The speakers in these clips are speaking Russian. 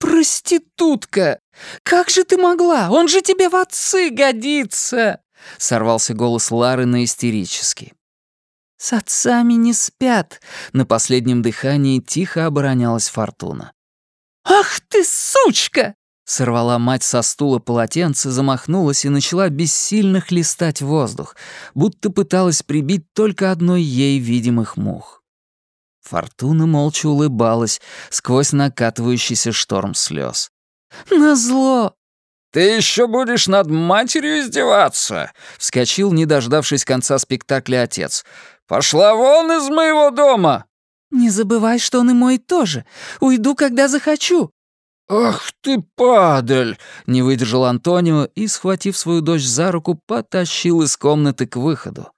«Проститутка! Как же ты могла? Он же тебе в отцы годится!» Сорвался голос Лары на истерический. «С отцами не спят», — на последнем дыхании тихо оборонялась Фортуна. «Ах ты, сучка!» Сорвала мать со стула полотенце, замахнулась и начала бессильно хлестать воздух, будто пыталась прибить только одной ей видимых мух. Фортуна молча улыбалась сквозь накатывающийся шторм слез. «Назло!» «Ты еще будешь над матерью издеваться?» — вскочил, не дождавшись конца спектакля, отец. «Пошла вон из моего дома!» «Не забывай, что он и мой тоже. Уйду, когда захочу». «Ах ты, падаль!» — не выдержал Антонио и, схватив свою дочь за руку, потащил из комнаты к выходу.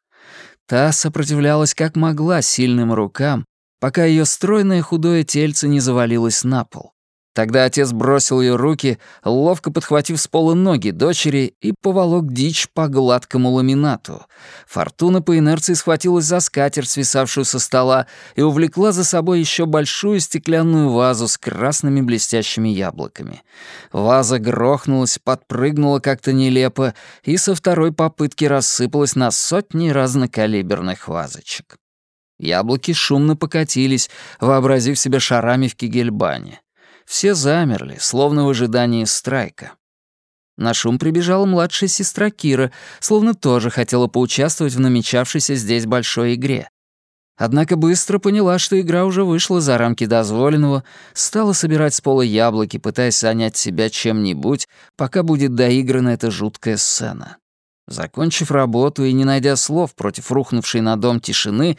Та сопротивлялась как могла сильным рукам, пока ее стройное худое тельце не завалилось на пол. Тогда отец бросил ее руки, ловко подхватив с пола ноги дочери и поволок дичь по гладкому ламинату. Фортуна по инерции схватилась за скатерть, свисавшую со стола, и увлекла за собой еще большую стеклянную вазу с красными блестящими яблоками. Ваза грохнулась, подпрыгнула как-то нелепо и со второй попытки рассыпалась на сотни разнокалиберных вазочек. Яблоки шумно покатились, вообразив себя шарами в кигельбане. Все замерли, словно в ожидании страйка. На шум прибежала младшая сестра Кира, словно тоже хотела поучаствовать в намечавшейся здесь большой игре. Однако быстро поняла, что игра уже вышла за рамки дозволенного, стала собирать с пола яблоки, пытаясь занять себя чем-нибудь, пока будет доиграна эта жуткая сцена. Закончив работу и не найдя слов против рухнувшей на дом тишины,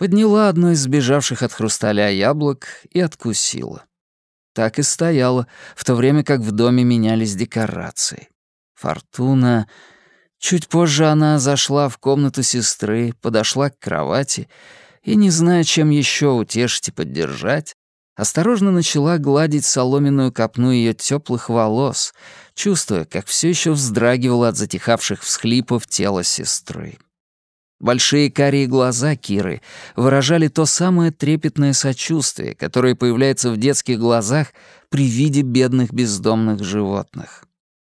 подняла одно из сбежавших от хрусталя яблок и откусила. Так и стояла, в то время как в доме менялись декорации. Фортуна... Чуть позже она зашла в комнату сестры, подошла к кровати и, не зная, чем еще утешить и поддержать, осторожно начала гладить соломенную копну ее теплых волос, чувствуя, как все еще вздрагивало от затихавших всхлипов тело сестры. Большие карие глаза Киры выражали то самое трепетное сочувствие, которое появляется в детских глазах при виде бедных бездомных животных.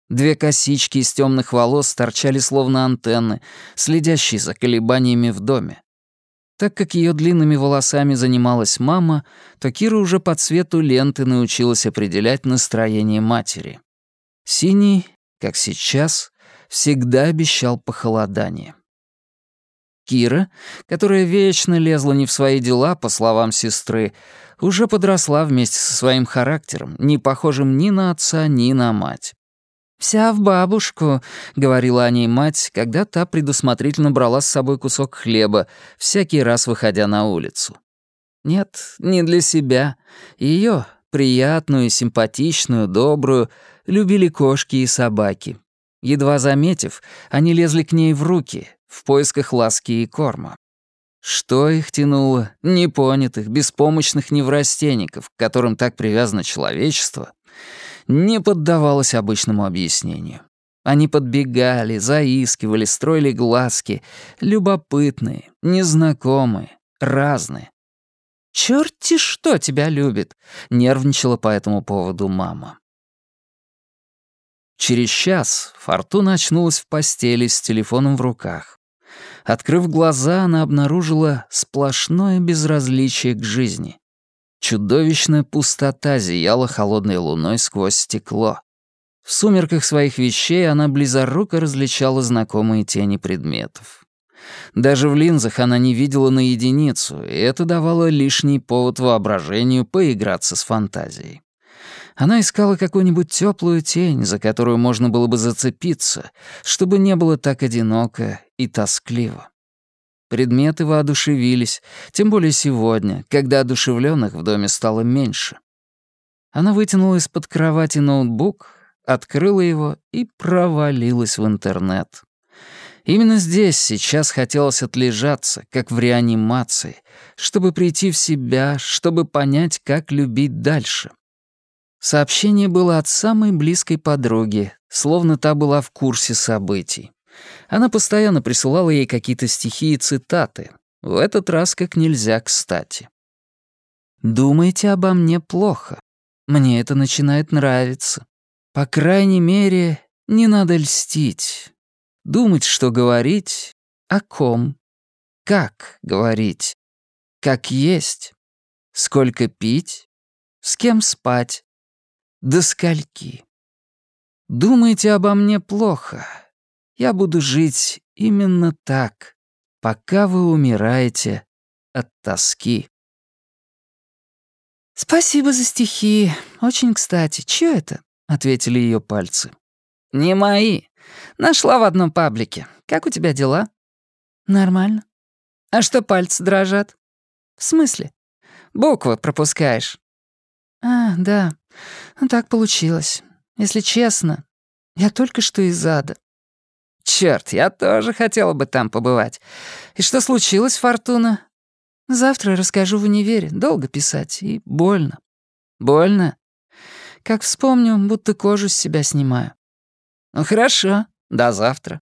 Две косички из темных волос торчали словно антенны, следящие за колебаниями в доме. Так как ее длинными волосами занималась мама, то Кира уже по цвету ленты научилась определять настроение матери. Синий, как сейчас, всегда обещал похолодание. Кира, которая вечно лезла не в свои дела, по словам сестры, уже подросла вместе со своим характером, не похожим ни на отца, ни на мать. «Вся в бабушку», — говорила о ней мать, когда та предусмотрительно брала с собой кусок хлеба, всякий раз выходя на улицу. Нет, не для себя. Ее, приятную, симпатичную, добрую, любили кошки и собаки. Едва заметив, они лезли к ней в руки, в поисках ласки и корма. Что их тянуло, непонятых, беспомощных неврастенников, к которым так привязано человечество, не поддавалось обычному объяснению. Они подбегали, заискивали, строили глазки, любопытные, незнакомые, разные. «Чёрти что тебя любит!» — нервничала по этому поводу мама. Через час Фортуна очнулась в постели с телефоном в руках. Открыв глаза, она обнаружила сплошное безразличие к жизни. Чудовищная пустота зияла холодной луной сквозь стекло. В сумерках своих вещей она близоруко различала знакомые тени предметов. Даже в линзах она не видела на единицу, и это давало лишний повод воображению поиграться с фантазией. Она искала какую-нибудь теплую тень, за которую можно было бы зацепиться, чтобы не было так одиноко и тоскливо. Предметы воодушевились, тем более сегодня, когда одушевленных в доме стало меньше. Она вытянула из-под кровати ноутбук, открыла его и провалилась в интернет. Именно здесь сейчас хотелось отлежаться, как в реанимации, чтобы прийти в себя, чтобы понять, как любить дальше. Сообщение было от самой близкой подруги, словно та была в курсе событий. Она постоянно присылала ей какие-то стихи и цитаты, в этот раз как нельзя кстати. «Думаете обо мне плохо. Мне это начинает нравиться. По крайней мере, не надо льстить. Думать, что говорить, о ком, как говорить, как есть, сколько пить, с кем спать, до скольки. Думайте обо мне плохо. Я буду жить именно так, пока вы умираете от тоски. «Спасибо за стихи. Очень кстати. Чьё это?» — ответили ее пальцы. «Не мои. Нашла в одном паблике. Как у тебя дела?» «Нормально». «А что пальцы дрожат?» «В смысле?» «Буквы пропускаешь». «А, да. Ну, так получилось. Если честно, я только что из ада». «Чёрт, я тоже хотела бы там побывать. И что случилось, Фортуна?» «Завтра расскажу в универе. Долго писать и больно». «Больно?» «Как вспомню, будто кожу с себя снимаю». «Ну хорошо, до завтра».